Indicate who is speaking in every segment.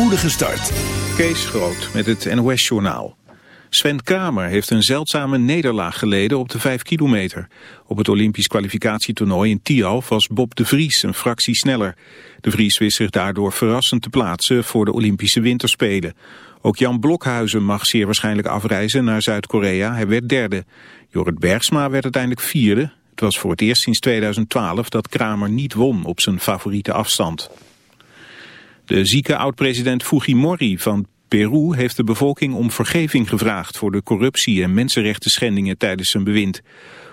Speaker 1: Poedige start.
Speaker 2: Kees Groot met het NOS-journaal. Sven Kramer heeft een zeldzame nederlaag geleden op de 5 kilometer. Op het Olympisch kwalificatietoernooi in Tialf was Bob de Vries een fractie sneller. De Vries wist zich daardoor verrassend te plaatsen voor de Olympische Winterspelen. Ook Jan Blokhuizen mag zeer waarschijnlijk afreizen naar Zuid-Korea. Hij werd derde. Jorrit Bergsma werd uiteindelijk vierde. Het was voor het eerst sinds 2012 dat Kramer niet won op zijn favoriete afstand. De zieke oud-president Fujimori van Peru heeft de bevolking om vergeving gevraagd voor de corruptie en mensenrechten schendingen tijdens zijn bewind.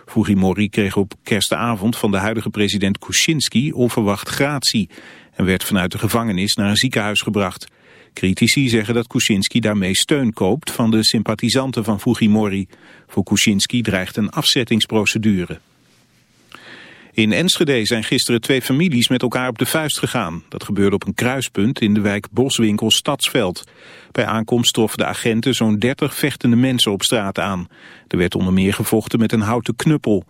Speaker 2: Fujimori kreeg op kerstavond van de huidige president Kuczynski onverwacht gratie en werd vanuit de gevangenis naar een ziekenhuis gebracht. Critici zeggen dat Kuczynski daarmee steun koopt van de sympathisanten van Fujimori. Voor Kuczynski dreigt een afzettingsprocedure. In Enschede zijn gisteren twee families met elkaar op de vuist gegaan. Dat gebeurde op een kruispunt in de wijk Boswinkel Stadsveld. Bij aankomst troffen de agenten zo'n 30 vechtende mensen op straat aan. Er werd onder meer gevochten met een houten knuppel.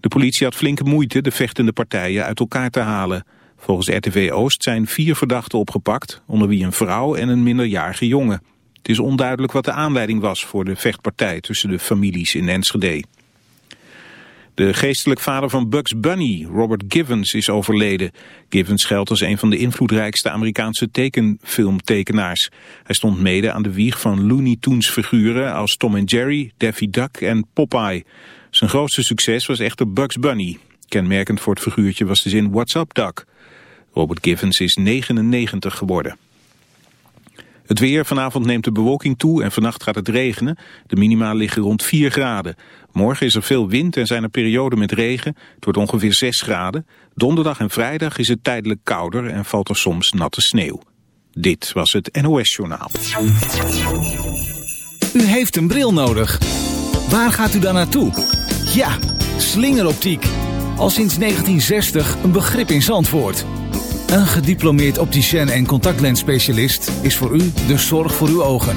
Speaker 2: De politie had flinke moeite de vechtende partijen uit elkaar te halen. Volgens RTV Oost zijn vier verdachten opgepakt, onder wie een vrouw en een minderjarige jongen. Het is onduidelijk wat de aanleiding was voor de vechtpartij tussen de families in Enschede. De geestelijk vader van Bugs Bunny, Robert Givens, is overleden. Givens geldt als een van de invloedrijkste Amerikaanse tekenfilmtekenaars. Hij stond mede aan de wieg van Looney Tunes figuren als Tom en Jerry, Daffy Duck en Popeye. Zijn grootste succes was echter Bugs Bunny. Kenmerkend voor het figuurtje was de zin What's up, Duck? Robert Givens is 99 geworden. Het weer, vanavond neemt de bewolking toe en vannacht gaat het regenen. De minima liggen rond 4 graden. Morgen is er veel wind en zijn er perioden met regen. Het wordt ongeveer 6 graden. Donderdag en vrijdag is het tijdelijk kouder en valt er soms natte sneeuw. Dit was het NOS Journaal.
Speaker 1: U heeft een bril nodig. Waar gaat u dan naartoe? Ja, slingeroptiek. Al sinds 1960 een begrip in Zandvoort. Een gediplomeerd opticien en contactlensspecialist is voor u de zorg voor uw ogen.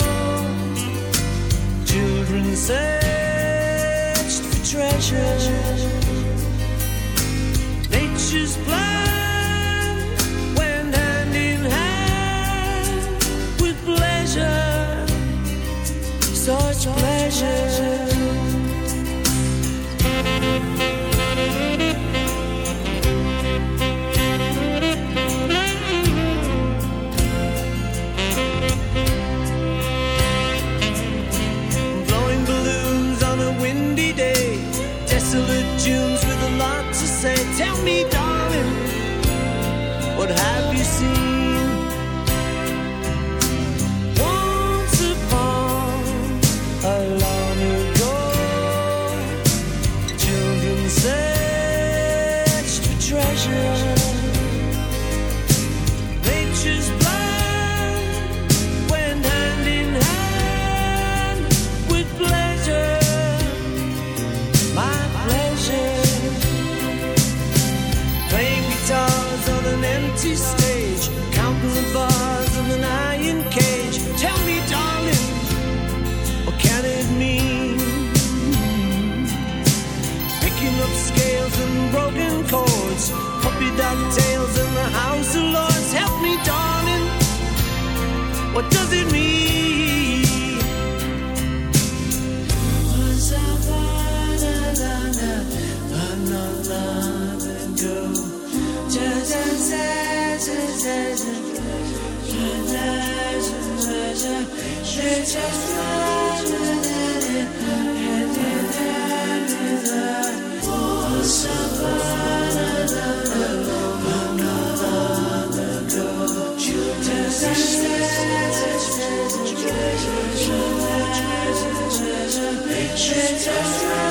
Speaker 3: searched for treasure. Nature's plan went hand in hand with pleasure, such pleasure.
Speaker 4: Just
Speaker 5: Church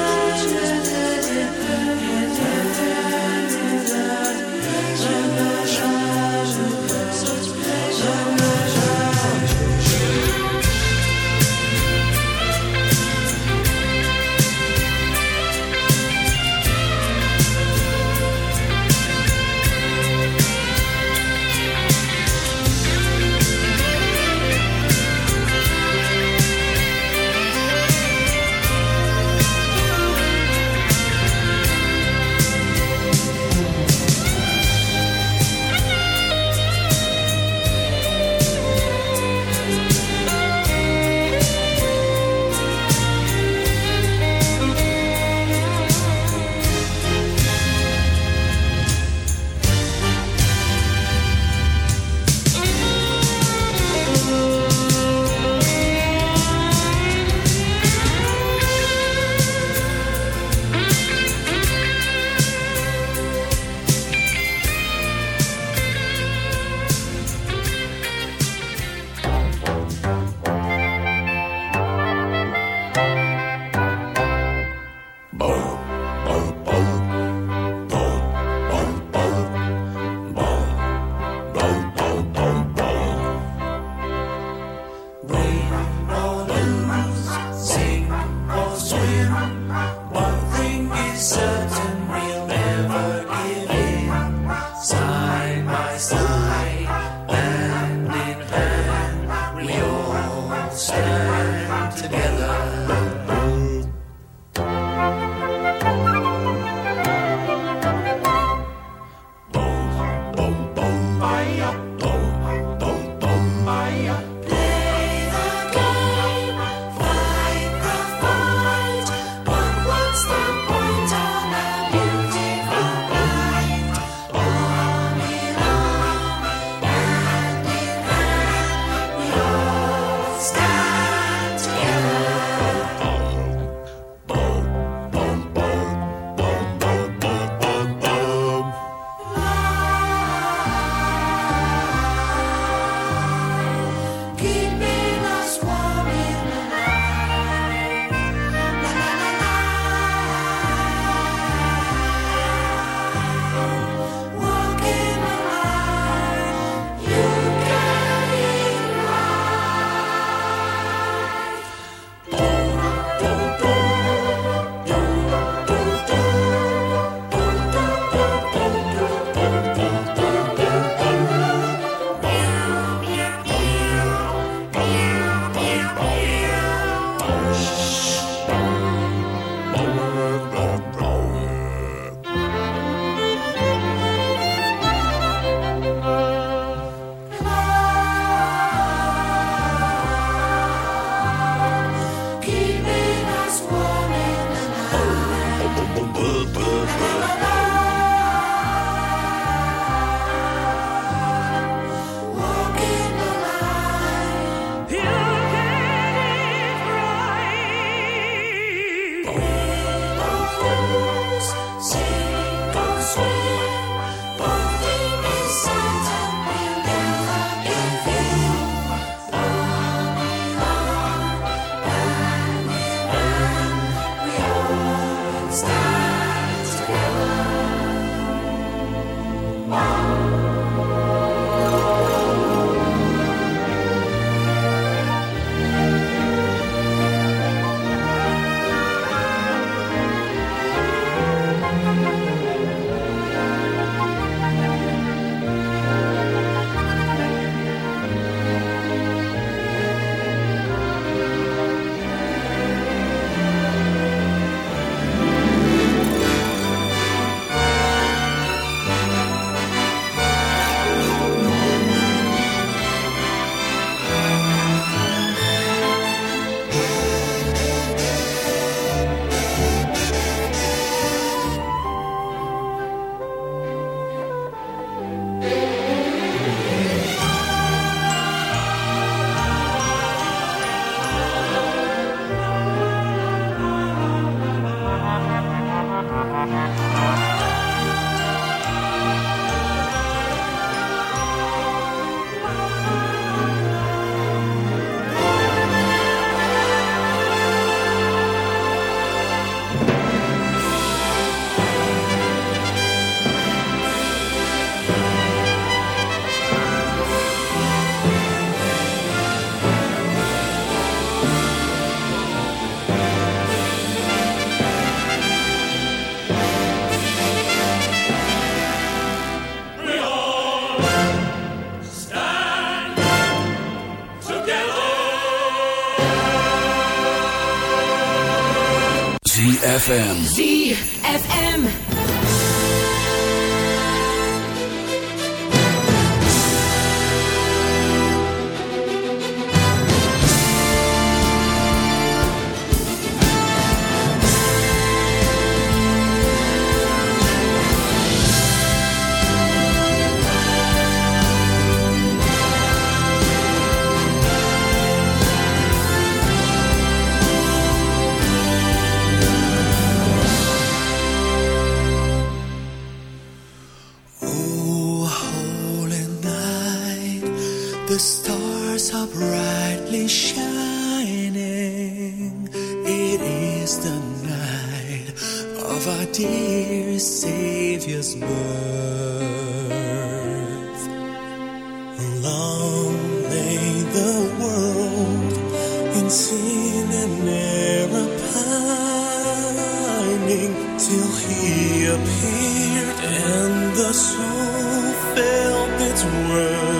Speaker 5: appeared and the soul felt its worth.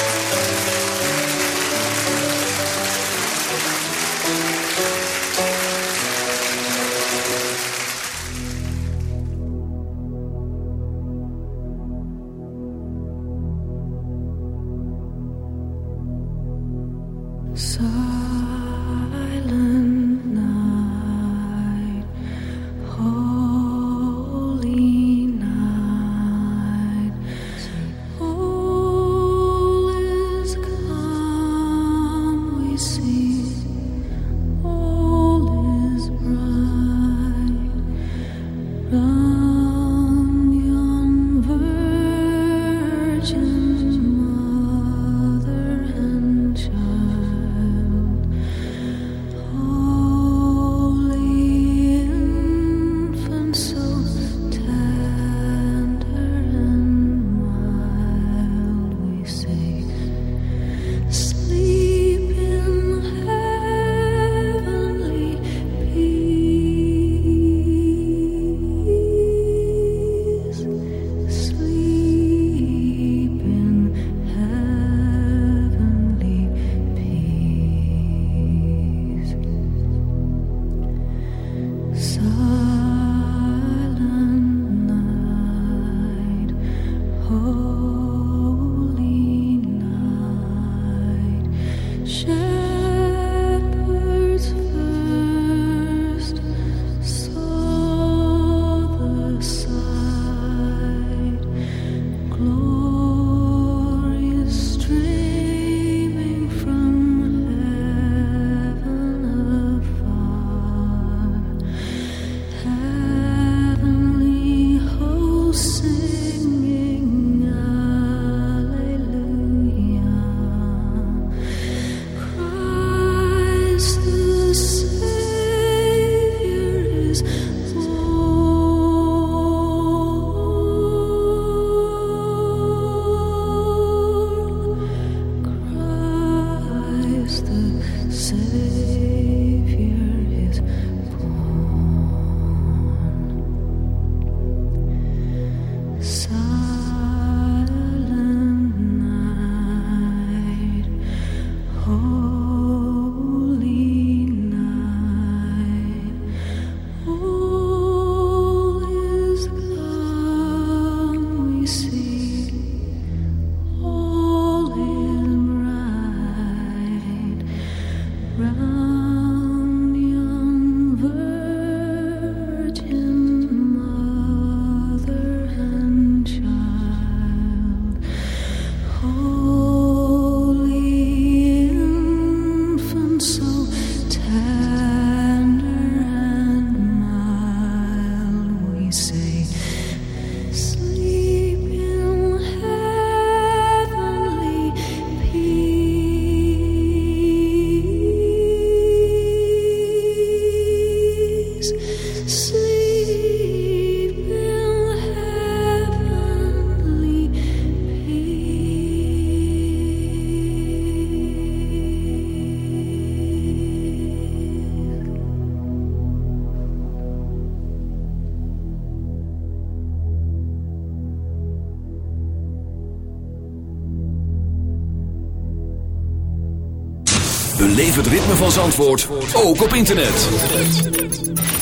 Speaker 6: Van Zandvoort ook op internet.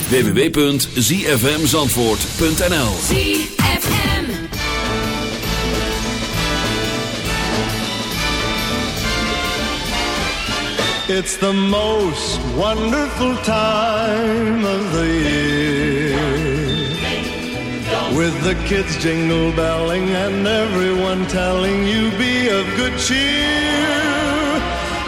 Speaker 6: www.zfmzandvoort.nl
Speaker 7: ZFM.
Speaker 8: It's the most wonderful time of the year. With the kids jingle belling and everyone telling you be of good cheer.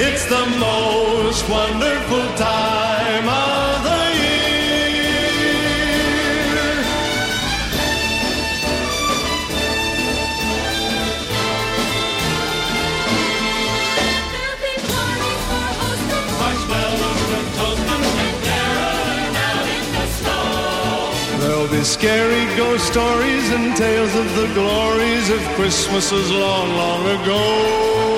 Speaker 8: It's the most wonderful time of the year. There'll be scary ghost stories and tales of the glories of Christmases long, long ago.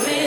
Speaker 9: glory.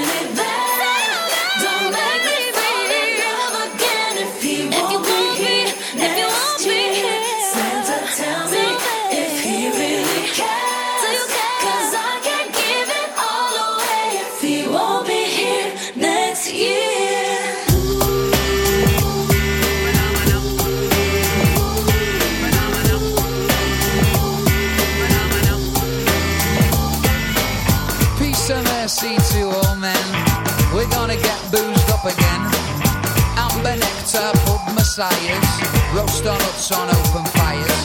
Speaker 10: Sires, roast on huts on open fires,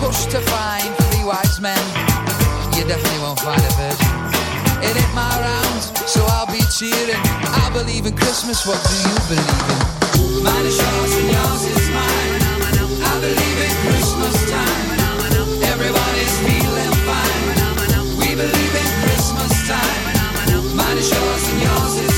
Speaker 10: push to find three wise men. You definitely won't find a virgin. It ain't my round, so I'll be cheering. I believe in Christmas, what do you believe in? Mine is yours and yours is mine. I believe in Christmas time. Everybody's feeling fine. We believe in Christmas time. Mine is yours and yours is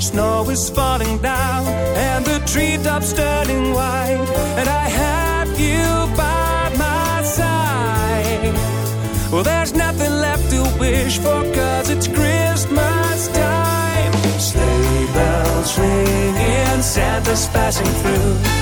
Speaker 3: Snow is falling down, and the treetops turning white, and I have you by my side. Well, there's nothing left to wish for, cause it's Christmas time. Sleigh bells ringing, Santa's passing through.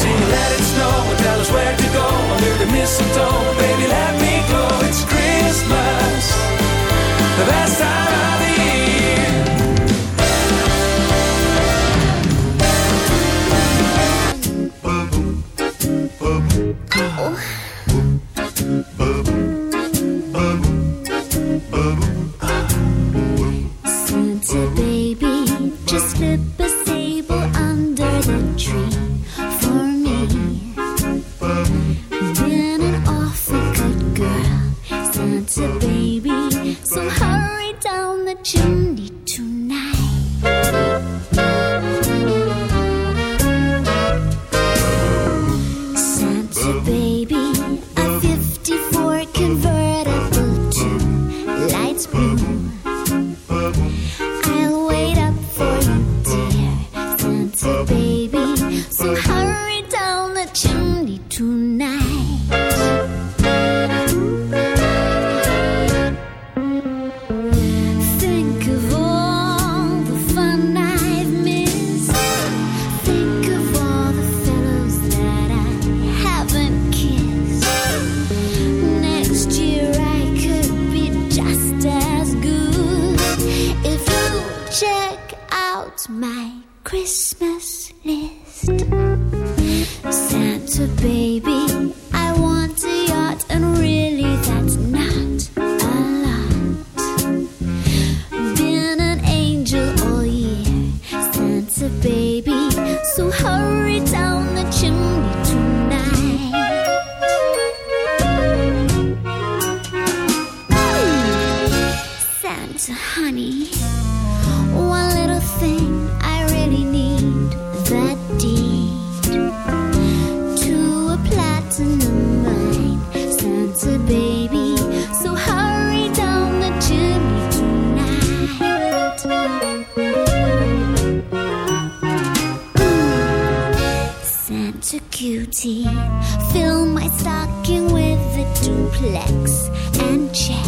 Speaker 3: sing Let It Snow and tell us where to go under the mistletoe. Baby, let me glow. It's Christmas, the best time of the year.
Speaker 9: Santa baby, just slip Flex and check.